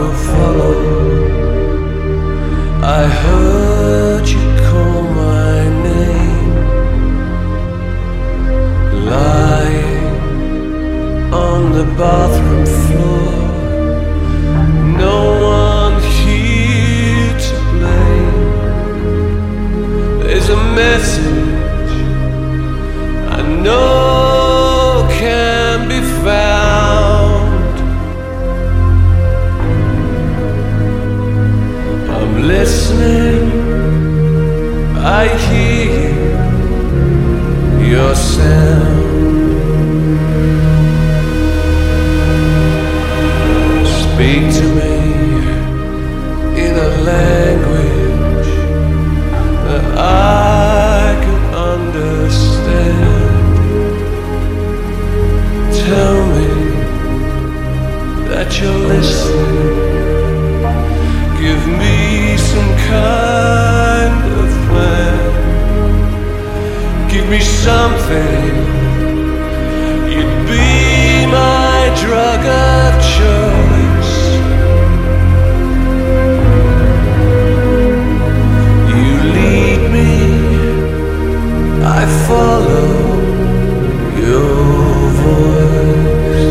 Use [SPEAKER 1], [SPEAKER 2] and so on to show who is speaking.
[SPEAKER 1] will follow. I heard. I hear your sound. Speak to me something. You'd be my drug of choice. You lead me, I follow your voice.